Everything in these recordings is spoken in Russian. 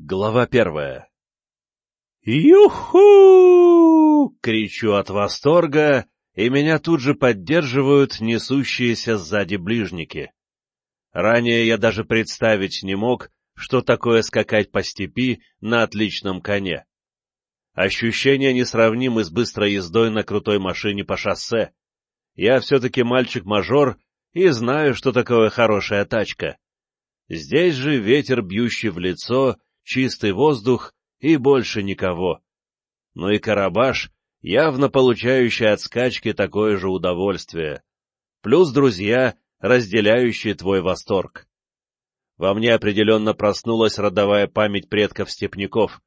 Глава первая «Юху!» — кричу от восторга, и меня тут же поддерживают несущиеся сзади ближники. Ранее я даже представить не мог, что такое скакать по степи на отличном коне. Ощущения несравнимы с быстрой ездой на крутой машине по шоссе. Я все-таки мальчик-мажор и знаю, что такое хорошая тачка. Здесь же ветер, бьющий в лицо, чистый воздух и больше никого. Ну и Карабаш, явно получающий от скачки такое же удовольствие. Плюс друзья, разделяющие твой восторг. Во мне определенно проснулась родовая память предков-степняков,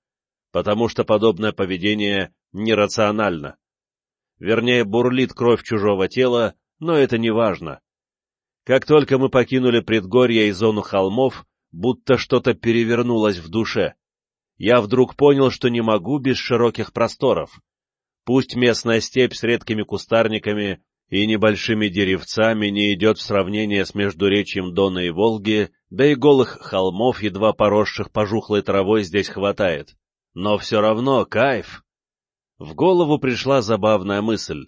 потому что подобное поведение нерационально. Вернее, бурлит кровь чужого тела, но это не важно. Как только мы покинули предгорье и зону холмов, будто что-то перевернулось в душе. Я вдруг понял, что не могу без широких просторов. Пусть местная степь с редкими кустарниками и небольшими деревцами не идет в сравнение с междуречьем Дона и Волги, да и голых холмов, едва поросших пожухлой травой, здесь хватает. Но все равно кайф. В голову пришла забавная мысль.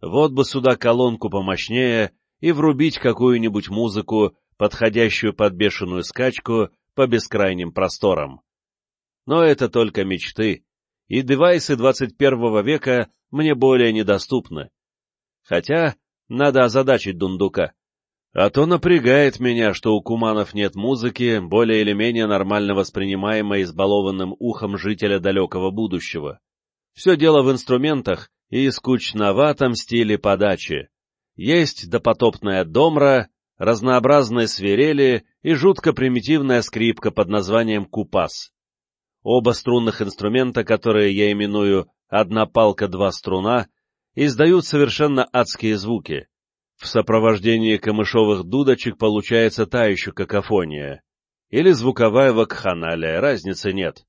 Вот бы сюда колонку помощнее и врубить какую-нибудь музыку, подходящую под бешеную скачку по бескрайним просторам. Но это только мечты, и девайсы 21 века мне более недоступны. Хотя надо озадачить дундука. А то напрягает меня, что у куманов нет музыки, более или менее нормально воспринимаемой избалованным ухом жителя далекого будущего. Все дело в инструментах и скучноватом стиле подачи. Есть допотопная домра, разнообразные свирели и жутко примитивная скрипка под названием купас. Оба струнных инструмента, которые я именую «одна палка, два струна», издают совершенно адские звуки. В сопровождении камышовых дудочек получается та еще какофония. Или звуковая вакханалия, разницы нет.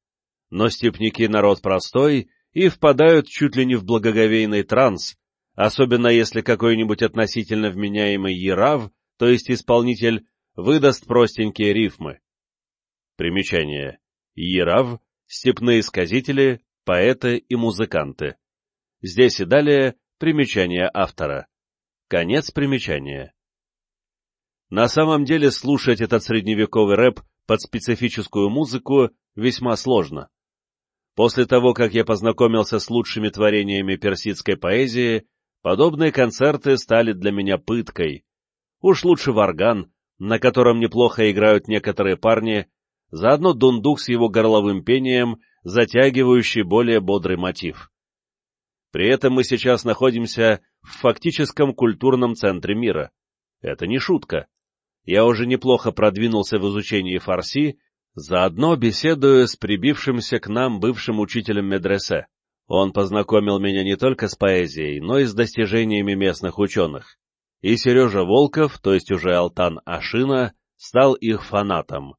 Но степники народ простой и впадают чуть ли не в благоговейный транс, особенно если какой-нибудь относительно вменяемый Ярав то есть исполнитель, выдаст простенькие рифмы. Примечание. Ярав, степные сказители, поэты и музыканты. Здесь и далее примечание автора. Конец примечания. На самом деле слушать этот средневековый рэп под специфическую музыку весьма сложно. После того, как я познакомился с лучшими творениями персидской поэзии, подобные концерты стали для меня пыткой, Уж лучше варган, на котором неплохо играют некоторые парни, заодно дундук с его горловым пением, затягивающий более бодрый мотив. При этом мы сейчас находимся в фактическом культурном центре мира. Это не шутка. Я уже неплохо продвинулся в изучении фарси, заодно беседуя с прибившимся к нам бывшим учителем медресе. Он познакомил меня не только с поэзией, но и с достижениями местных ученых и Сережа Волков, то есть уже Алтан Ашина, стал их фанатом.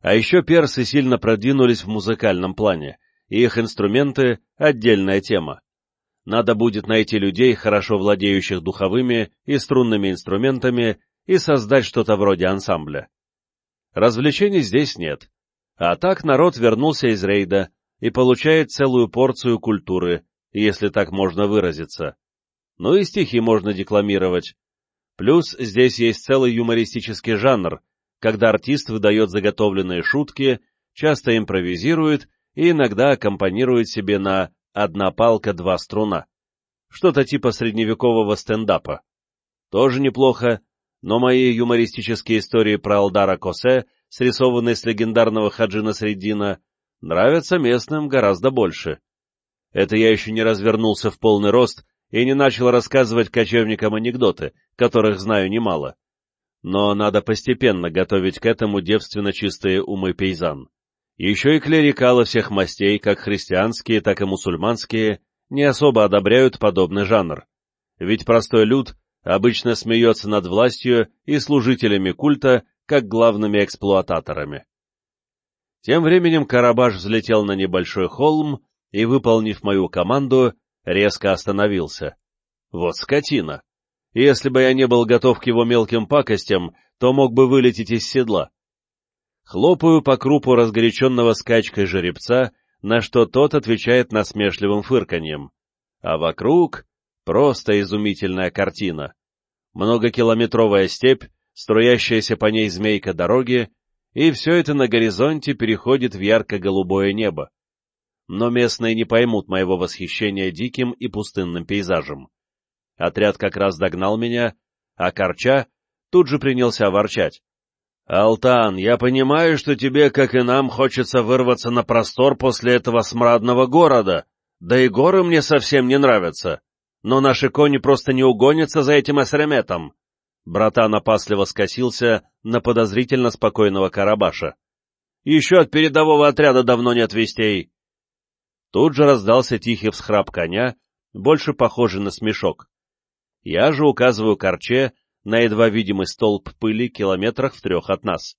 А еще персы сильно продвинулись в музыкальном плане, и их инструменты — отдельная тема. Надо будет найти людей, хорошо владеющих духовыми и струнными инструментами, и создать что-то вроде ансамбля. Развлечений здесь нет. А так народ вернулся из рейда и получает целую порцию культуры, если так можно выразиться. Ну и стихи можно декламировать. Плюс здесь есть целый юмористический жанр, когда артист выдает заготовленные шутки, часто импровизирует и иногда аккомпанирует себе на «одна палка, два струна». Что-то типа средневекового стендапа. Тоже неплохо, но мои юмористические истории про Алдара Косе, срисованные с легендарного Хаджина Среддина, нравятся местным гораздо больше. Это я еще не развернулся в полный рост и не начал рассказывать кочевникам анекдоты, которых знаю немало. Но надо постепенно готовить к этому девственно чистые умы пейзан. Еще и клерикалы всех мастей, как христианские, так и мусульманские, не особо одобряют подобный жанр. Ведь простой люд обычно смеется над властью и служителями культа, как главными эксплуататорами. Тем временем Карабаш взлетел на небольшой холм и, выполнив мою команду, резко остановился. Вот скотина! Если бы я не был готов к его мелким пакостям, то мог бы вылететь из седла. Хлопаю по крупу разгоряченного скачкой жеребца, на что тот отвечает насмешливым фырканьем. А вокруг просто изумительная картина. Многокилометровая степь, струящаяся по ней змейка дороги, и все это на горизонте переходит в ярко-голубое небо. Но местные не поймут моего восхищения диким и пустынным пейзажем. Отряд как раз догнал меня, а Корча тут же принялся ворчать. «Алтан, я понимаю, что тебе, как и нам, хочется вырваться на простор после этого смрадного города, да и горы мне совсем не нравятся, но наши кони просто не угонятся за этим эсреметом». Братан опасливо скосился на подозрительно спокойного Карабаша. «Еще от передового отряда давно нет вестей». Тут же раздался тихий всхрап коня, больше похожий на смешок. Я же указываю Корче на едва видимый столб пыли километрах в трех от нас.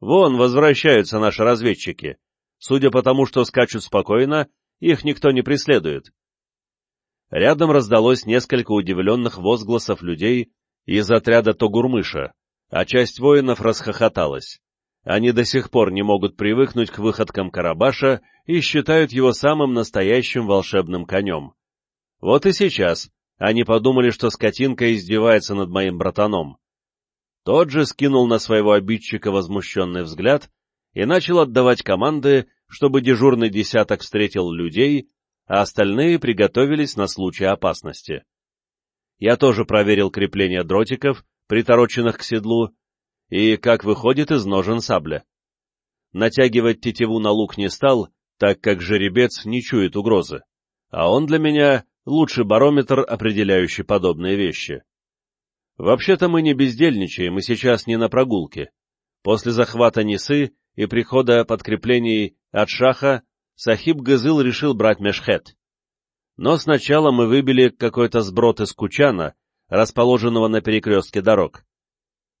Вон возвращаются наши разведчики. Судя по тому, что скачут спокойно, их никто не преследует. Рядом раздалось несколько удивленных возгласов людей из отряда Тогурмыша, а часть воинов расхохоталась. Они до сих пор не могут привыкнуть к выходкам Карабаша и считают его самым настоящим волшебным конем. Вот и сейчас они подумали, что скотинка издевается над моим братаном. Тот же скинул на своего обидчика возмущенный взгляд и начал отдавать команды, чтобы дежурный десяток встретил людей, а остальные приготовились на случай опасности. Я тоже проверил крепление дротиков, притороченных к седлу, и как выходит из ножен сабля. Натягивать тетиву на лук не стал, так как жеребец не чует угрозы, а он для меня лучший барометр, определяющий подобные вещи. Вообще-то мы не бездельничаем и сейчас не на прогулке. После захвата Нисы и прихода подкреплений от Шаха Сахиб Газыл решил брать Мешхет. Но сначала мы выбили какой-то сброд из Кучана, расположенного на перекрестке дорог.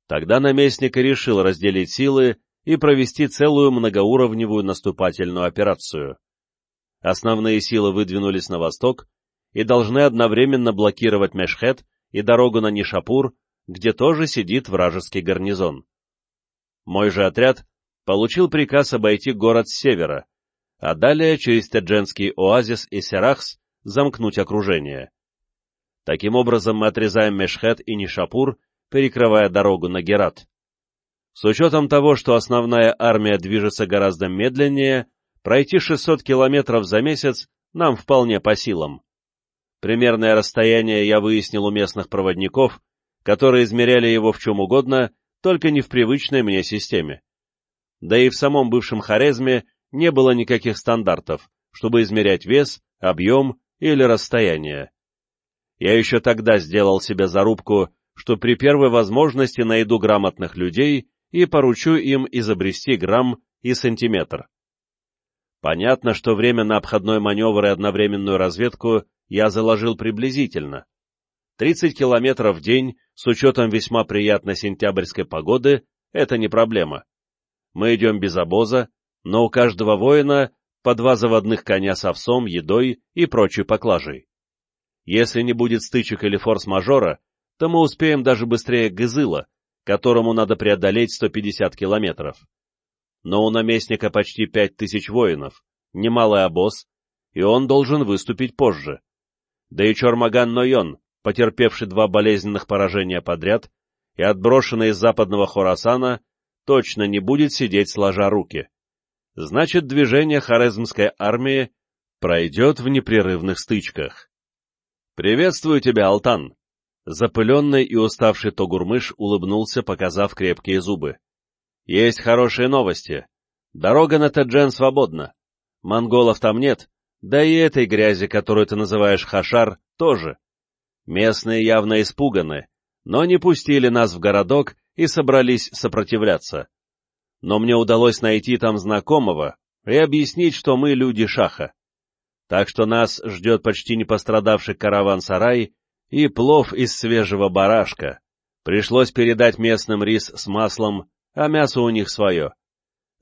Тогда наместник и решил разделить силы и провести целую многоуровневую наступательную операцию. Основные силы выдвинулись на восток, и должны одновременно блокировать Мешхет и дорогу на Нишапур, где тоже сидит вражеский гарнизон. Мой же отряд получил приказ обойти город с севера, а далее через Тедженский оазис и Серахс замкнуть окружение. Таким образом мы отрезаем Мешхет и Нишапур, перекрывая дорогу на Герат. С учетом того, что основная армия движется гораздо медленнее, пройти 600 километров за месяц нам вполне по силам. Примерное расстояние я выяснил у местных проводников, которые измеряли его в чем угодно, только не в привычной мне системе. Да и в самом бывшем Хорезме не было никаких стандартов, чтобы измерять вес, объем или расстояние. Я еще тогда сделал себе зарубку, что при первой возможности найду грамотных людей и поручу им изобрести грамм и сантиметр. Понятно, что время на обходной маневр и одновременную разведку я заложил приблизительно. 30 километров в день с учетом весьма приятной сентябрьской погоды — это не проблема. Мы идем без обоза, но у каждого воина по два заводных коня с овсом, едой и прочей поклажей. Если не будет стычек или форс-мажора, то мы успеем даже быстрее Гызыла, которому надо преодолеть 150 километров. Но у наместника почти 5000 воинов, немалый обоз, и он должен выступить позже да и Чормаган Нойон, потерпевший два болезненных поражения подряд и отброшенный из западного Хорасана, точно не будет сидеть сложа руки. Значит, движение Хорезмской армии пройдет в непрерывных стычках. «Приветствую тебя, Алтан!» Запыленный и уставший Тогурмыш улыбнулся, показав крепкие зубы. «Есть хорошие новости. Дорога на Таджен свободна. Монголов там нет, да и этой грязи, которую ты называешь хашар, тоже. Местные явно испуганы, но не пустили нас в городок и собрались сопротивляться. Но мне удалось найти там знакомого и объяснить, что мы люди шаха. Так что нас ждет почти не пострадавший караван-сарай и плов из свежего барашка. Пришлось передать местным рис с маслом, а мясо у них свое.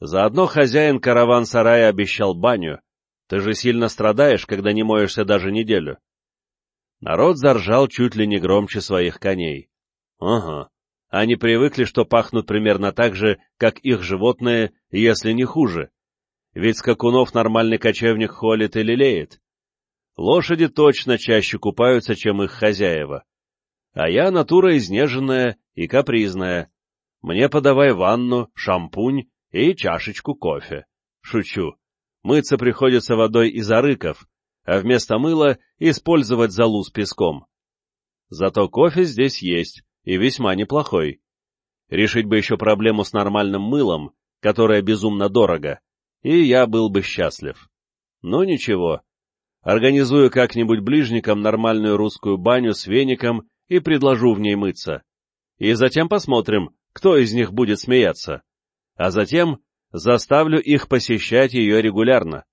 Заодно хозяин караван-сарая обещал баню, ты же сильно страдаешь, когда не моешься даже неделю. Народ заржал чуть ли не громче своих коней. Ага, Они привыкли, что пахнут примерно так же, как их животные, если не хуже. Ведь скакунов нормальный кочевник холит и лелеет. Лошади точно чаще купаются, чем их хозяева. А я натура изнеженная и капризная. Мне подавай ванну, шампунь и чашечку кофе. Шучу. Мыться приходится водой из арыков, а вместо мыла использовать залу с песком. Зато кофе здесь есть, и весьма неплохой. Решить бы еще проблему с нормальным мылом, которое безумно дорого, и я был бы счастлив. Но ничего. Организую как-нибудь ближникам нормальную русскую баню с веником и предложу в ней мыться. И затем посмотрим, кто из них будет смеяться. А затем заставлю их посещать ее регулярно.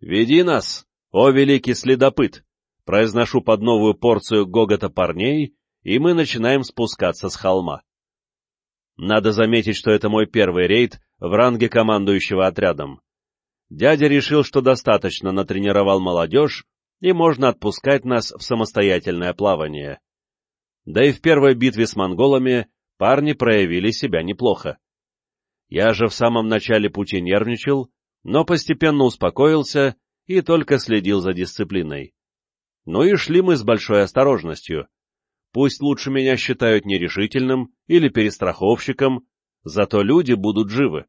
«Веди нас, о великий следопыт!» Произношу под новую порцию гогота парней, и мы начинаем спускаться с холма. Надо заметить, что это мой первый рейд в ранге командующего отрядом. Дядя решил, что достаточно натренировал молодежь, и можно отпускать нас в самостоятельное плавание. Да и в первой битве с монголами парни проявили себя неплохо. Я же в самом начале пути нервничал, но постепенно успокоился и только следил за дисциплиной. Ну и шли мы с большой осторожностью, Пусть лучше меня считают нерешительным или перестраховщиком, зато люди будут живы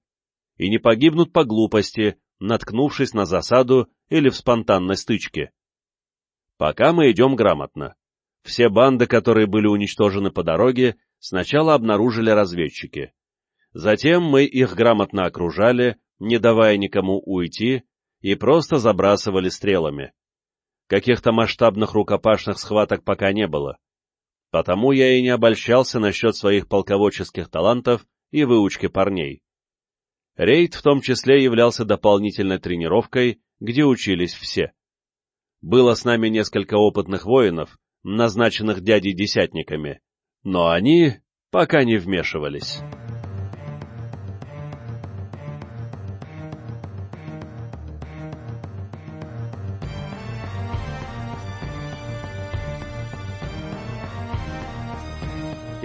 и не погибнут по глупости, наткнувшись на засаду или в спонтанной стычке. Пока мы идем грамотно. Все банды, которые были уничтожены по дороге, сначала обнаружили разведчики. Затем мы их грамотно окружали, не давая никому уйти, и просто забрасывали стрелами. Каких-то масштабных рукопашных схваток пока не было. Потому я и не обольщался насчет своих полководческих талантов и выучки парней. Рейд в том числе являлся дополнительной тренировкой, где учились все. Было с нами несколько опытных воинов, назначенных дядей-десятниками, но они пока не вмешивались.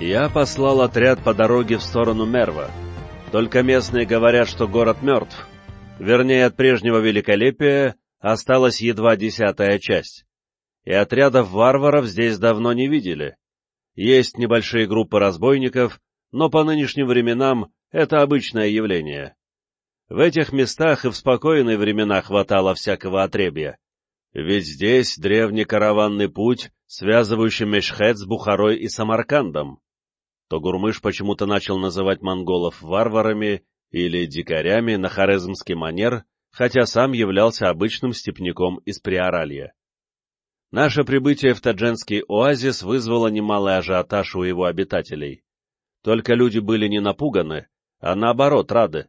Я послал отряд по дороге в сторону Мерва. Только местные говорят, что город мертв. Вернее, от прежнего великолепия осталась едва десятая часть. И отрядов варваров здесь давно не видели. Есть небольшие группы разбойников, но по нынешним временам это обычное явление. В этих местах и в спокойные времена хватало всякого отребья. Ведь здесь древний караванный путь, связывающий Мешхет с Бухарой и Самаркандом то Гурмыш почему-то начал называть монголов варварами или дикарями на хорезмский манер, хотя сам являлся обычным степняком из Приоралья. Наше прибытие в Тадженский оазис вызвало немалый ажиотаж у его обитателей. Только люди были не напуганы, а наоборот рады.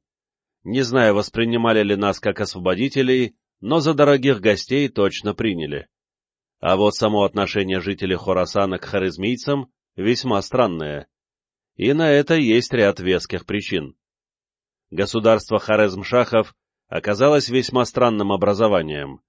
Не знаю, воспринимали ли нас как освободителей, но за дорогих гостей точно приняли. А вот само отношение жителей Хорасана к харизмийцам весьма странное и на это есть ряд веских причин. Государство Хорезмшахов оказалось весьма странным образованием.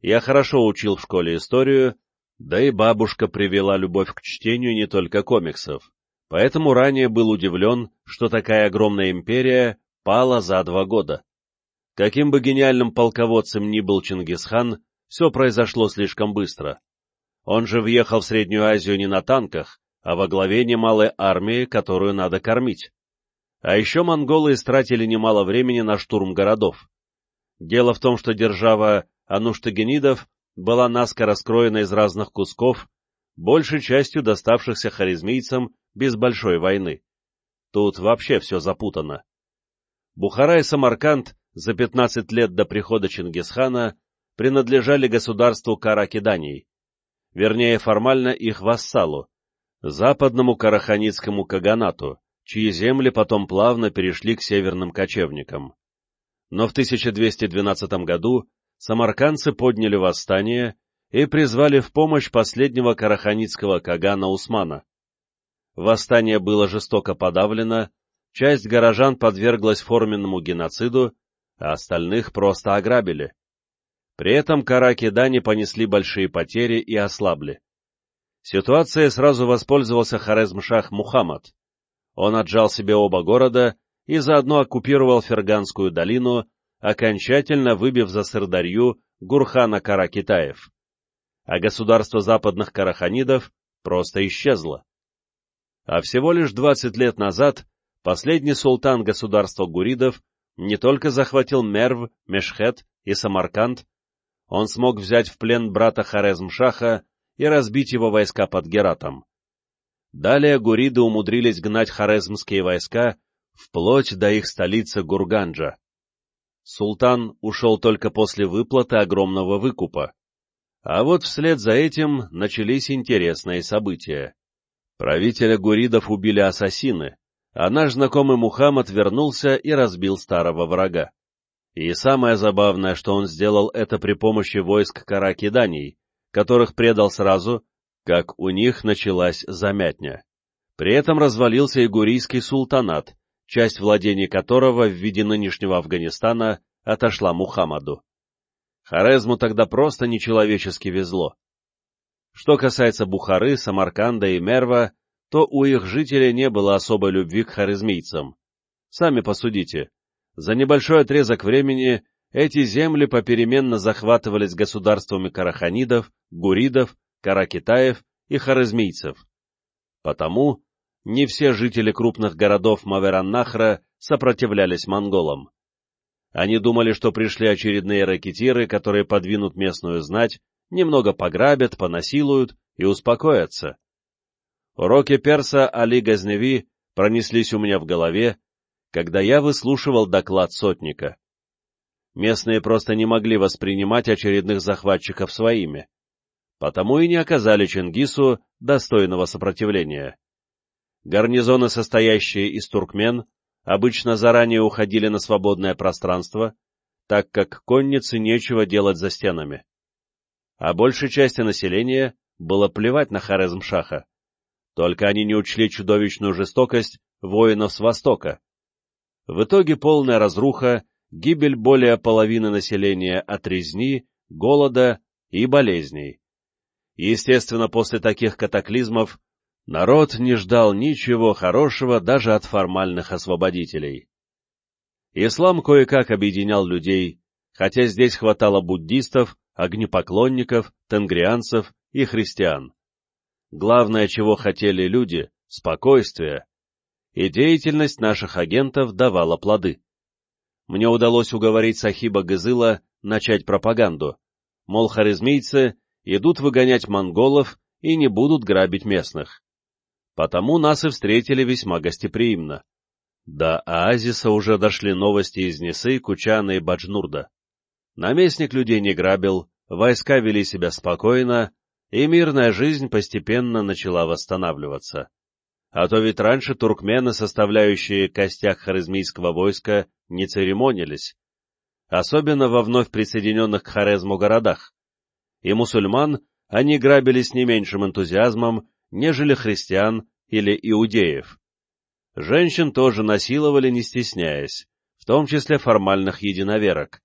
Я хорошо учил в школе историю, да и бабушка привела любовь к чтению не только комиксов, поэтому ранее был удивлен, что такая огромная империя пала за два года. Каким бы гениальным полководцем ни был Чингисхан, все произошло слишком быстро. Он же въехал в Среднюю Азию не на танках, а во главе немалой армии, которую надо кормить. А еще монголы истратили немало времени на штурм городов. Дело в том, что держава Ануштагенидов была наскоро скроена из разных кусков, большей частью доставшихся харизмийцам без большой войны. Тут вообще все запутано. Бухара и Самарканд за 15 лет до прихода Чингисхана принадлежали государству Каракиданий, вернее формально их вассалу, западному Караханицкому каганату, чьи земли потом плавно перешли к северным кочевникам. Но в 1212 году самаркандцы подняли восстание и призвали в помощь последнего караханицкого кагана Усмана. Восстание было жестоко подавлено, часть горожан подверглась форменному геноциду, а остальных просто ограбили. При этом караки-дани понесли большие потери и ослабли. Ситуацией сразу воспользовался Хорезмшах Мухаммад, Он отжал себе оба города и заодно оккупировал Ферганскую долину, окончательно выбив за Сырдарью Гурхана Кара-Китаев. А государство западных караханидов просто исчезло. А всего лишь 20 лет назад последний султан государства гуридов не только захватил Мерв, Мешхет и Самарканд, он смог взять в плен брата Хорезм-Шаха и разбить его войска под Гератом. Далее гуриды умудрились гнать хорезмские войска вплоть до их столицы Гурганджа. Султан ушел только после выплаты огромного выкупа. А вот вслед за этим начались интересные события. Правителя гуридов убили ассасины, а наш знакомый Мухаммад вернулся и разбил старого врага. И самое забавное, что он сделал это при помощи войск каракиданий, которых предал сразу, как у них началась замятня. При этом развалился и гурийский султанат, часть владений которого в виде нынешнего Афганистана отошла Мухаммаду. Хорезму тогда просто нечеловечески везло. Что касается Бухары, Самарканда и Мерва, то у их жителей не было особой любви к хорезмийцам. Сами посудите, за небольшой отрезок времени эти земли попеременно захватывались государствами караханидов, гуридов, каракитаев и хорезмийцев. Потому не все жители крупных городов Мавераннахра сопротивлялись монголам. Они думали, что пришли очередные ракетиры, которые подвинут местную знать, немного пограбят, понасилуют и успокоятся. Уроки перса Али Газневи пронеслись у меня в голове, когда я выслушивал доклад сотника. Местные просто не могли воспринимать очередных захватчиков своими, потому и не оказали Чингису достойного сопротивления. Гарнизоны, состоящие из туркмен, обычно заранее уходили на свободное пространство, так как коннице нечего делать за стенами. А большей части населения было плевать на Хорезм-Шаха. Только они не учли чудовищную жестокость воинов с Востока. В итоге полная разруха, гибель более половины населения от резни, голода и болезней. Естественно, после таких катаклизмов народ не ждал ничего хорошего даже от формальных освободителей. Ислам кое-как объединял людей, хотя здесь хватало буддистов, огнепоклонников, тенгрианцев и христиан. Главное, чего хотели люди — спокойствие, и деятельность наших агентов давала плоды. Мне удалось уговорить Сахиба Гызыла начать пропаганду, мол, харизмийцы идут выгонять монголов и не будут грабить местных. Потому нас и встретили весьма гостеприимно. До оазиса уже дошли новости из Несы, Кучана и Баджнурда. Наместник людей не грабил, войска вели себя спокойно, и мирная жизнь постепенно начала восстанавливаться. А то ведь раньше туркмены, составляющие костяк харизмийского войска, не церемонились. Особенно во вновь присоединенных к Хорезму городах. И мусульман они грабили с не меньшим энтузиазмом, нежели христиан или иудеев. Женщин тоже насиловали, не стесняясь, в том числе формальных единоверок.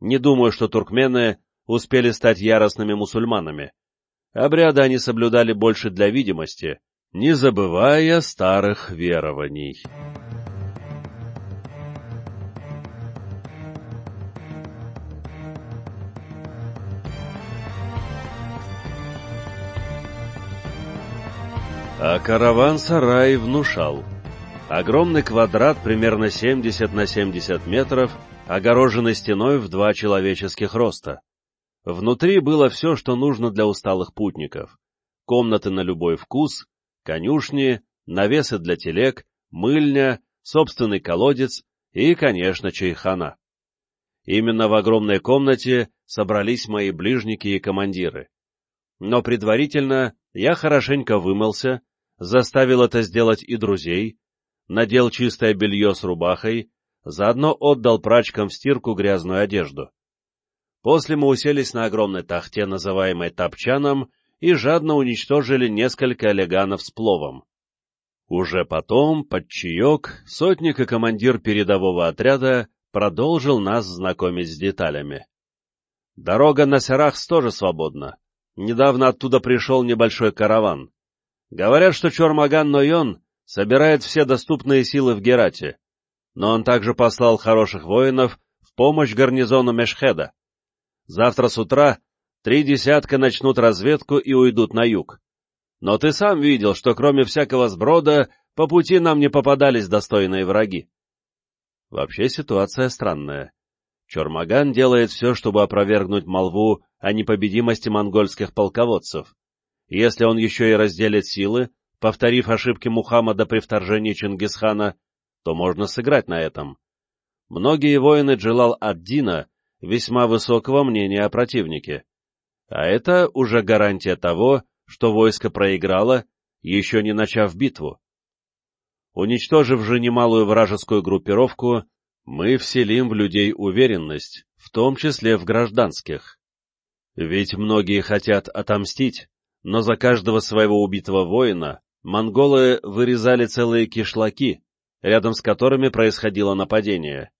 Не думаю, что туркмены успели стать яростными мусульманами. Обряды они соблюдали больше для видимости, не забывая старых верований. А караван-сарай внушал. Огромный квадрат, примерно 70 на 70 метров, огороженный стеной в два человеческих роста. Внутри было все, что нужно для усталых путников. Комнаты на любой вкус, конюшни, навесы для телег, мыльня, собственный колодец и, конечно, чайхана. Именно в огромной комнате собрались мои ближники и командиры. Но предварительно я хорошенько вымылся, заставил это сделать и друзей, надел чистое белье с рубахой, заодно отдал прачкам в стирку грязную одежду. После мы уселись на огромной тахте, называемой топчаном, и жадно уничтожили несколько олеганов с пловом. Уже потом, под чаек, сотник и командир передового отряда продолжил нас знакомить с деталями. Дорога на Серахс тоже свободна. Недавно оттуда пришел небольшой караван. Говорят, что Чормаган Нойон собирает все доступные силы в Герате, но он также послал хороших воинов в помощь гарнизону Мешхеда. Завтра с утра три десятка начнут разведку и уйдут на юг. Но ты сам видел, что кроме всякого сброда по пути нам не попадались достойные враги. Вообще ситуация странная. Чормаган делает все, чтобы опровергнуть молву о непобедимости монгольских полководцев. Если он еще и разделит силы, повторив ошибки Мухаммада при вторжении Чингисхана, то можно сыграть на этом. Многие воины Джилал-ад-Дина весьма высокого мнения о противнике. А это уже гарантия того, что войско проиграло, еще не начав битву. Уничтожив же немалую вражескую группировку, мы вселим в людей уверенность, в том числе в гражданских. Ведь многие хотят отомстить, но за каждого своего убитого воина монголы вырезали целые кишлаки, рядом с которыми происходило нападение.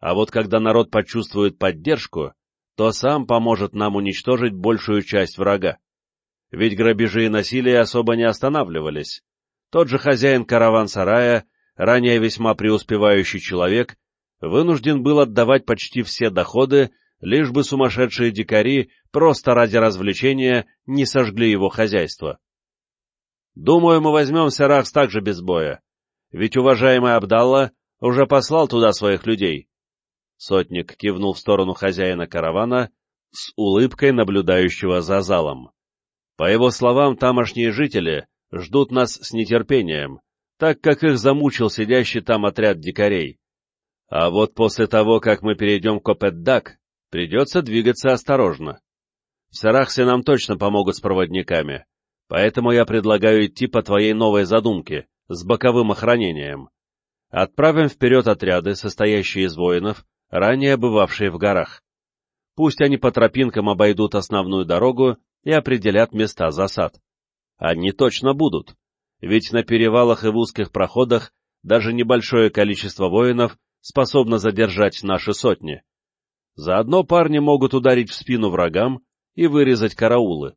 А вот когда народ почувствует поддержку, то сам поможет нам уничтожить большую часть врага. Ведь грабежи и насилие особо не останавливались. Тот же хозяин караван-сарая, ранее весьма преуспевающий человек, вынужден был отдавать почти все доходы, лишь бы сумасшедшие дикари просто ради развлечения не сожгли его хозяйство. Думаю, мы возьмем Сарахс также без боя, ведь уважаемый Абдалла уже послал туда своих людей. Сотник кивнул в сторону хозяина каравана с улыбкой наблюдающего за залом. По его словам, тамошние жители ждут нас с нетерпением, так как их замучил сидящий там отряд дикарей. А вот после того, как мы перейдем к Опетдак, придется двигаться осторожно. В Сарахсе нам точно помогут с проводниками, поэтому я предлагаю идти по твоей новой задумке, с боковым охранением. Отправим вперед отряды, состоящие из воинов, ранее бывавшие в горах. Пусть они по тропинкам обойдут основную дорогу и определят места засад. Они точно будут, ведь на перевалах и в узких проходах даже небольшое количество воинов способно задержать наши сотни. Заодно парни могут ударить в спину врагам и вырезать караулы.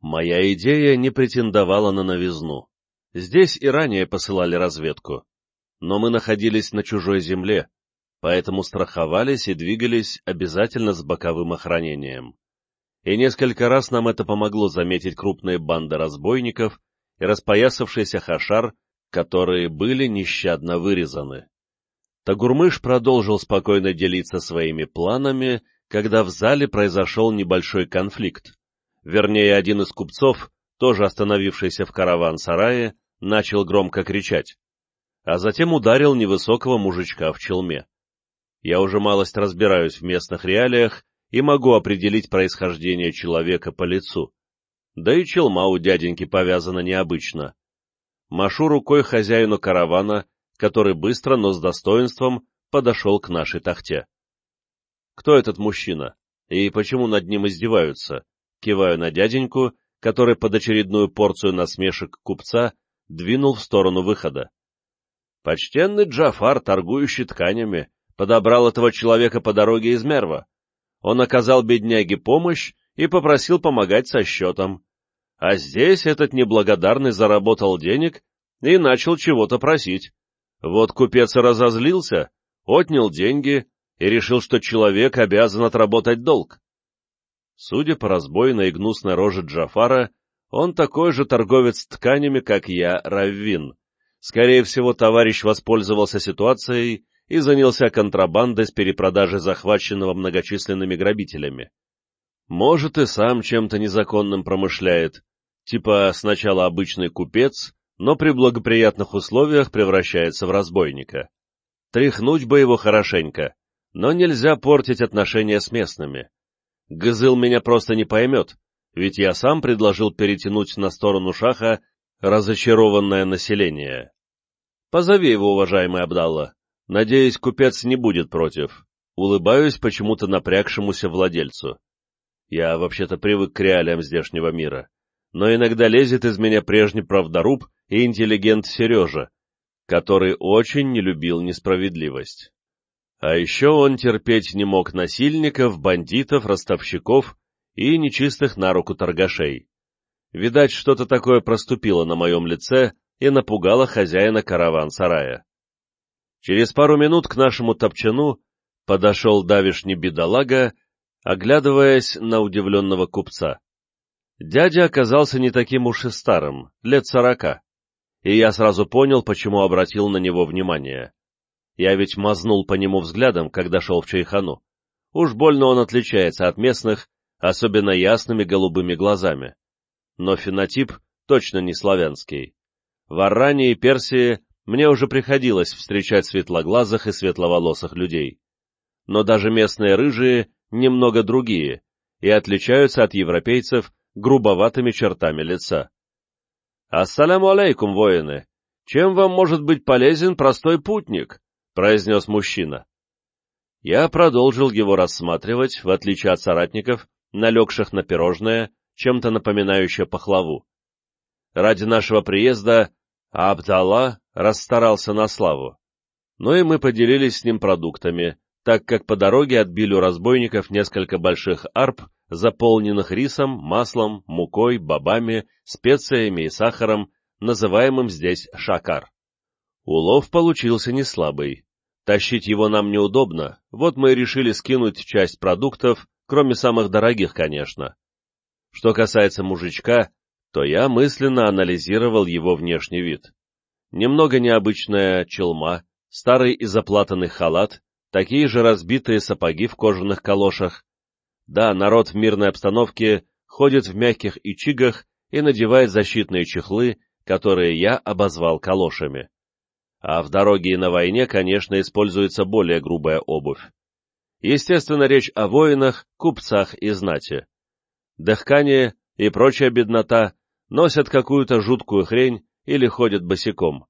Моя идея не претендовала на новизну. Здесь и ранее посылали разведку. Но мы находились на чужой земле, поэтому страховались и двигались обязательно с боковым охранением. И несколько раз нам это помогло заметить крупные банды разбойников и распоясавшийся хашар, которые были нещадно вырезаны. Тагурмыш продолжил спокойно делиться своими планами, когда в зале произошел небольшой конфликт. Вернее, один из купцов, тоже остановившийся в караван-сарае, начал громко кричать, а затем ударил невысокого мужичка в челме. Я уже малость разбираюсь в местных реалиях и могу определить происхождение человека по лицу. Да и челма у дяденьки повязана необычно. Машу рукой хозяину каравана, который быстро, но с достоинством подошел к нашей тахте. Кто этот мужчина? И почему над ним издеваются? Киваю на дяденьку, который под очередную порцию насмешек купца двинул в сторону выхода. Почтенный Джафар, торгующий тканями, подобрал этого человека по дороге из Мерва. Он оказал бедняге помощь и попросил помогать со счетом. А здесь этот неблагодарный заработал денег и начал чего-то просить. Вот купец разозлился, отнял деньги и решил, что человек обязан отработать долг. Судя по разбойной и гнусной роже Джафара, он такой же торговец тканями, как я, Раввин. Скорее всего, товарищ воспользовался ситуацией и занялся контрабандой с перепродажей захваченного многочисленными грабителями. Может, и сам чем-то незаконным промышляет, типа сначала обычный купец, но при благоприятных условиях превращается в разбойника. Тряхнуть бы его хорошенько, но нельзя портить отношения с местными. Гызыл меня просто не поймет, ведь я сам предложил перетянуть на сторону шаха разочарованное население. Позови его, уважаемый Абдалла. Надеюсь, купец не будет против. Улыбаюсь почему-то напрягшемуся владельцу. Я вообще-то привык к реалиям здешнего мира. Но иногда лезет из меня прежний правдоруб и интеллигент Сережа, который очень не любил несправедливость. А еще он терпеть не мог насильников, бандитов, ростовщиков и нечистых на руку торгашей. Видать, что-то такое проступило на моем лице, и напугала хозяина караван-сарая. Через пару минут к нашему топчану подошел давишний бедолага, оглядываясь на удивленного купца. Дядя оказался не таким уж и старым, лет сорока, и я сразу понял, почему обратил на него внимание. Я ведь мазнул по нему взглядом, когда шел в Чайхану. Уж больно он отличается от местных, особенно ясными голубыми глазами. Но фенотип точно не славянский. В Арране и Персии мне уже приходилось встречать светлоглазых и светловолосых людей. Но даже местные рыжие немного другие и отличаются от европейцев грубоватыми чертами лица. «Ассаляму алейкум, воины! Чем вам может быть полезен простой путник?» — произнес мужчина. Я продолжил его рассматривать, в отличие от соратников, налегших на пирожное, чем-то напоминающее пахлаву. Ради нашего приезда Абдалла расстарался на славу. Но и мы поделились с ним продуктами, так как по дороге отбили у разбойников несколько больших арб, заполненных рисом, маслом, мукой, бобами, специями и сахаром, называемым здесь шакар. Улов получился не слабый. Тащить его нам неудобно, вот мы и решили скинуть часть продуктов, кроме самых дорогих, конечно. Что касается мужичка, то я мысленно анализировал его внешний вид. Немного необычная челма, старый и заплатанный халат, такие же разбитые сапоги в кожаных калошах. Да, народ в мирной обстановке ходит в мягких ичигах и надевает защитные чехлы, которые я обозвал калошами а в дороге и на войне, конечно, используется более грубая обувь. Естественно, речь о воинах, купцах и знати. Дыхкание и прочая беднота носят какую-то жуткую хрень или ходят босиком.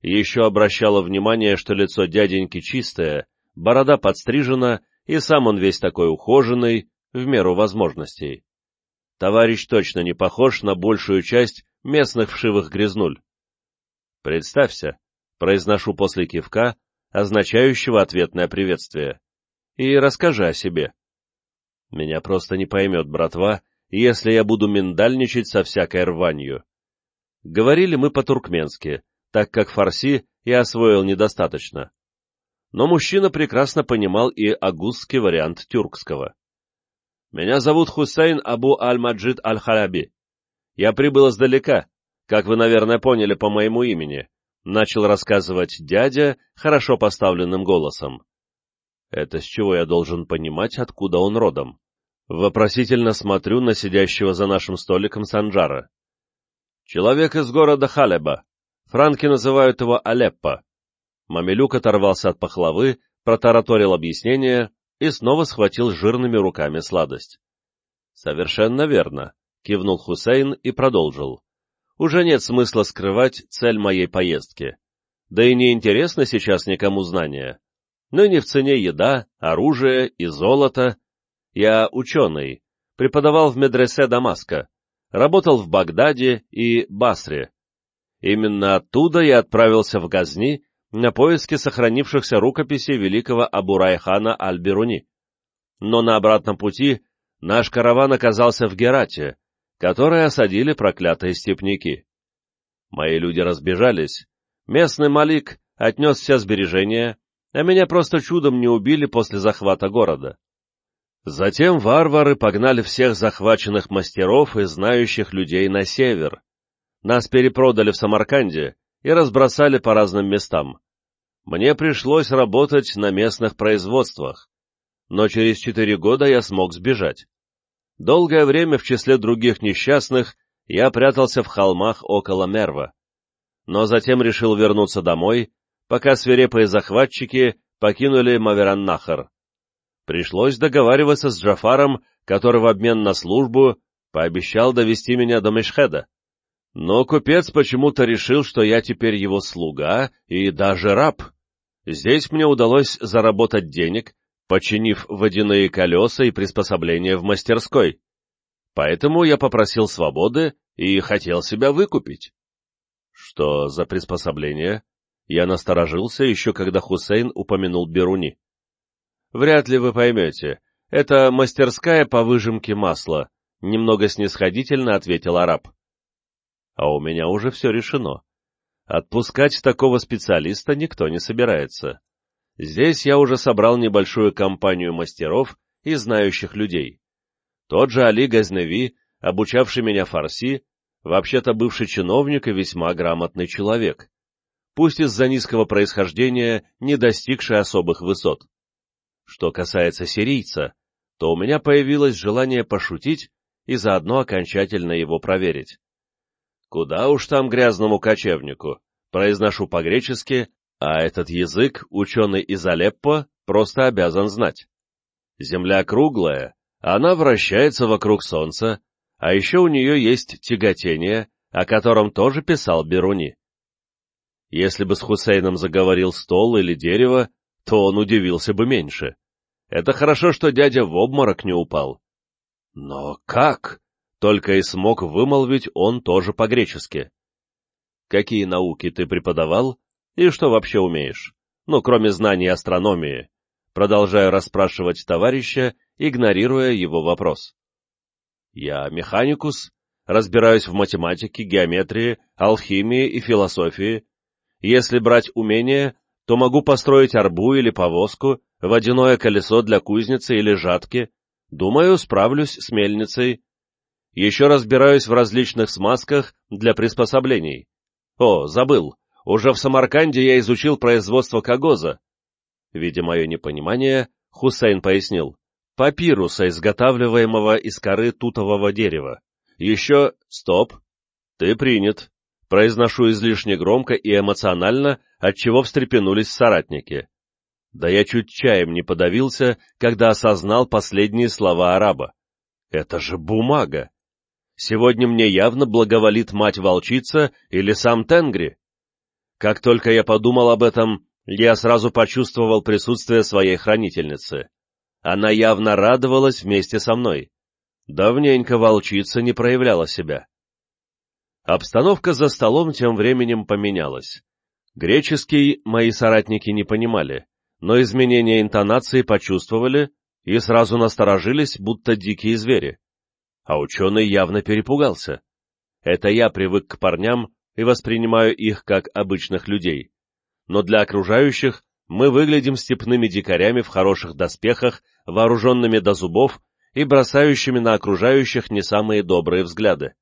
Еще обращало внимание, что лицо дяденьки чистое, борода подстрижена, и сам он весь такой ухоженный, в меру возможностей. Товарищ точно не похож на большую часть местных вшивых грязнуль. Представься, произношу после кивка, означающего ответное приветствие. И расскажи о себе. Меня просто не поймет братва, если я буду миндальничать со всякой рванью. Говорили мы по-туркменски, так как фарси я освоил недостаточно. Но мужчина прекрасно понимал и агузский вариант тюркского. «Меня зовут Хусейн Абу Аль-Маджид Аль-Халяби. Я прибыл издалека, как вы, наверное, поняли по моему имени начал рассказывать дядя хорошо поставленным голосом. Это с чего я должен понимать, откуда он родом? Вопросительно смотрю на сидящего за нашим столиком Санджара. Человек из города Халеба. Франки называют его Алеппо. Мамилюк оторвался от пахлавы, протараторил объяснение и снова схватил жирными руками сладость. «Совершенно верно», — кивнул Хусейн и продолжил уже нет смысла скрывать цель моей поездки. Да и не интересно сейчас никому знания. Но не в цене еда, оружие и золото. Я ученый, преподавал в медресе Дамаска, работал в Багдаде и Басре. Именно оттуда я отправился в Газни на поиски сохранившихся рукописей великого Абурайхана Аль-Бируни. Но на обратном пути наш караван оказался в Герате, которые осадили проклятые степняки. Мои люди разбежались, местный Малик отнес все сбережения, а меня просто чудом не убили после захвата города. Затем варвары погнали всех захваченных мастеров и знающих людей на север. Нас перепродали в Самарканде и разбросали по разным местам. Мне пришлось работать на местных производствах, но через четыре года я смог сбежать. Долгое время в числе других несчастных я прятался в холмах около Мерва. Но затем решил вернуться домой, пока свирепые захватчики покинули Мавераннахар. Пришлось договариваться с Джафаром, который в обмен на службу пообещал довести меня до Мешхеда. Но купец почему-то решил, что я теперь его слуга и даже раб. Здесь мне удалось заработать денег, починив водяные колеса и приспособления в мастерской. Поэтому я попросил свободы и хотел себя выкупить. Что за приспособление? Я насторожился еще, когда Хусейн упомянул Беруни. Вряд ли вы поймете. Это мастерская по выжимке масла, немного снисходительно ответил араб. А у меня уже все решено. Отпускать такого специалиста никто не собирается. Здесь я уже собрал небольшую компанию мастеров и знающих людей. Тот же Али Газневи, обучавший меня фарси, вообще-то бывший чиновник и весьма грамотный человек, пусть из-за низкого происхождения не достигший особых высот. Что касается сирийца, то у меня появилось желание пошутить и заодно окончательно его проверить. Куда уж там грязному кочевнику, произношу по-гречески, а этот язык ученый из Алеппо просто обязан знать. Земля круглая, она вращается вокруг Солнца, а еще у нее есть тяготение, о котором тоже писал Беруни. Если бы с Хусейном заговорил стол или дерево, то он удивился бы меньше. Это хорошо, что дядя в обморок не упал. Но как? Только и смог вымолвить он тоже по-гречески. Какие науки ты преподавал и что вообще умеешь? Ну, кроме знаний астрономии. Продолжаю расспрашивать товарища, игнорируя его вопрос. Я механикус, разбираюсь в математике, геометрии, алхимии и философии. Если брать умения, то могу построить арбу или повозку, водяное колесо для кузницы или жатки. Думаю, справлюсь с мельницей. Еще разбираюсь в различных смазках для приспособлений. О, забыл, уже в Самарканде я изучил производство кагоза. Видя мое непонимание, Хусейн пояснил. Папируса, изготавливаемого из коры тутового дерева. Еще... Стоп. Ты принят. Произношу излишне громко и эмоционально, отчего встрепенулись соратники. Да я чуть чаем не подавился, когда осознал последние слова араба. Это же бумага! Сегодня мне явно благоволит мать-волчица или сам Тенгри. Как только я подумал об этом, я сразу почувствовал присутствие своей хранительницы. Она явно радовалась вместе со мной. Давненько волчица не проявляла себя. Обстановка за столом тем временем поменялась. Греческий мои соратники не понимали, но изменение интонации почувствовали и сразу насторожились, будто дикие звери а ученый явно перепугался. Это я привык к парням и воспринимаю их как обычных людей. Но для окружающих мы выглядим степными дикарями в хороших доспехах, вооруженными до зубов и бросающими на окружающих не самые добрые взгляды.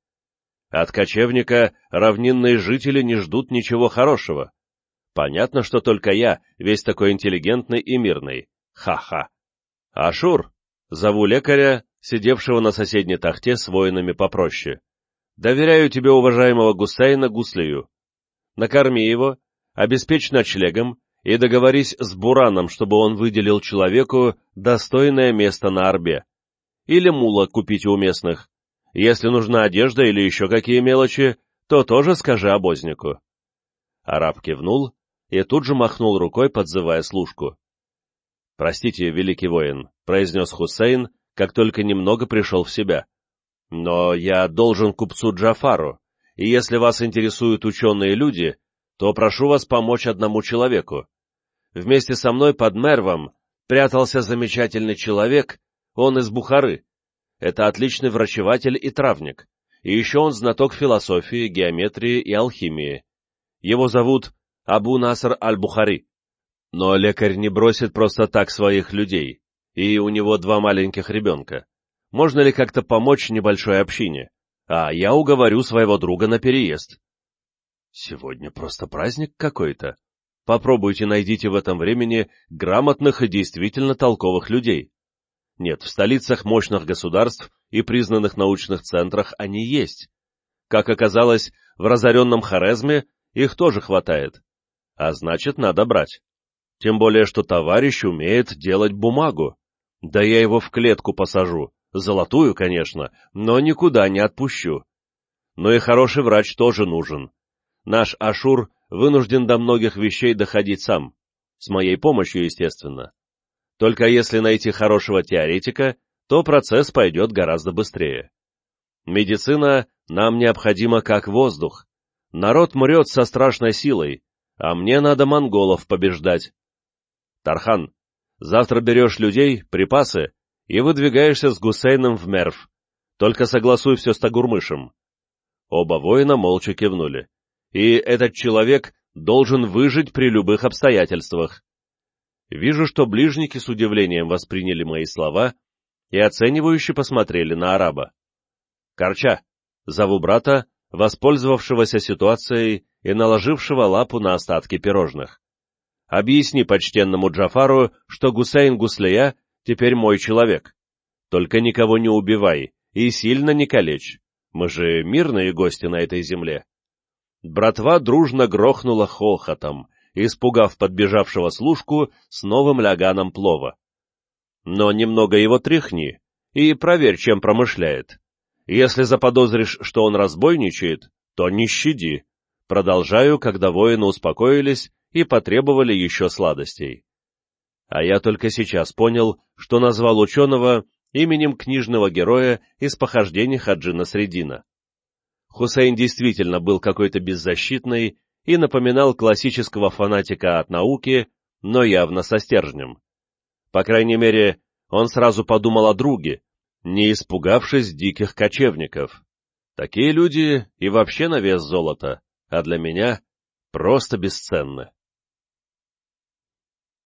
От кочевника равнинные жители не ждут ничего хорошего. Понятно, что только я, весь такой интеллигентный и мирный. Ха-ха. Ашур, зову лекаря, сидевшего на соседней тахте с воинами попроще. «Доверяю тебе, уважаемого Гусейна, Гуслею. Накорми его, обеспечь ночлегом и договорись с Бураном, чтобы он выделил человеку достойное место на арбе. Или мула купите у местных. Если нужна одежда или еще какие мелочи, то тоже скажи обознику». Араб кивнул и тут же махнул рукой, подзывая служку. «Простите, великий воин», — произнес Хусейн, как только немного пришел в себя. Но я должен купцу Джафару, и если вас интересуют ученые люди, то прошу вас помочь одному человеку. Вместе со мной под Мервом прятался замечательный человек, он из Бухары. Это отличный врачеватель и травник, и еще он знаток философии, геометрии и алхимии. Его зовут Абу Наср Аль-Бухари. Но лекарь не бросит просто так своих людей и у него два маленьких ребенка. Можно ли как-то помочь небольшой общине? А я уговорю своего друга на переезд. Сегодня просто праздник какой-то. Попробуйте найдите в этом времени грамотных и действительно толковых людей. Нет, в столицах мощных государств и признанных научных центрах они есть. Как оказалось, в разоренном Хорезме их тоже хватает. А значит, надо брать. Тем более, что товарищ умеет делать бумагу. Да я его в клетку посажу, золотую, конечно, но никуда не отпущу. Но и хороший врач тоже нужен. Наш Ашур вынужден до многих вещей доходить сам, с моей помощью, естественно. Только если найти хорошего теоретика, то процесс пойдет гораздо быстрее. Медицина нам необходима как воздух. Народ мрет со страшной силой, а мне надо монголов побеждать. Тархан, Завтра берешь людей, припасы и выдвигаешься с Гусейном в Мерв. Только согласуй все с Тагурмышем. Оба воина молча кивнули. и этот человек должен выжить при любых обстоятельствах. Вижу, что ближники с удивлением восприняли мои слова и оценивающе посмотрели на араба. Корча, зову брата, воспользовавшегося ситуацией и наложившего лапу на остатки пирожных. Объясни почтенному Джафару, что Гусейн Гуслея теперь мой человек. Только никого не убивай и сильно не калечь. Мы же мирные гости на этой земле. Братва дружно грохнула хохотом, испугав подбежавшего служку с новым ляганом плова. Но немного его тряхни и проверь, чем промышляет. Если заподозришь, что он разбойничает, то не щади. Продолжаю, когда воины успокоились и потребовали еще сладостей. А я только сейчас понял, что назвал ученого именем книжного героя из похождений Хаджина Средина. Хусейн действительно был какой-то беззащитный и напоминал классического фанатика от науки, но явно со стержнем. По крайней мере, он сразу подумал о друге, не испугавшись диких кочевников. Такие люди и вообще на вес золота, а для меня просто бесценны.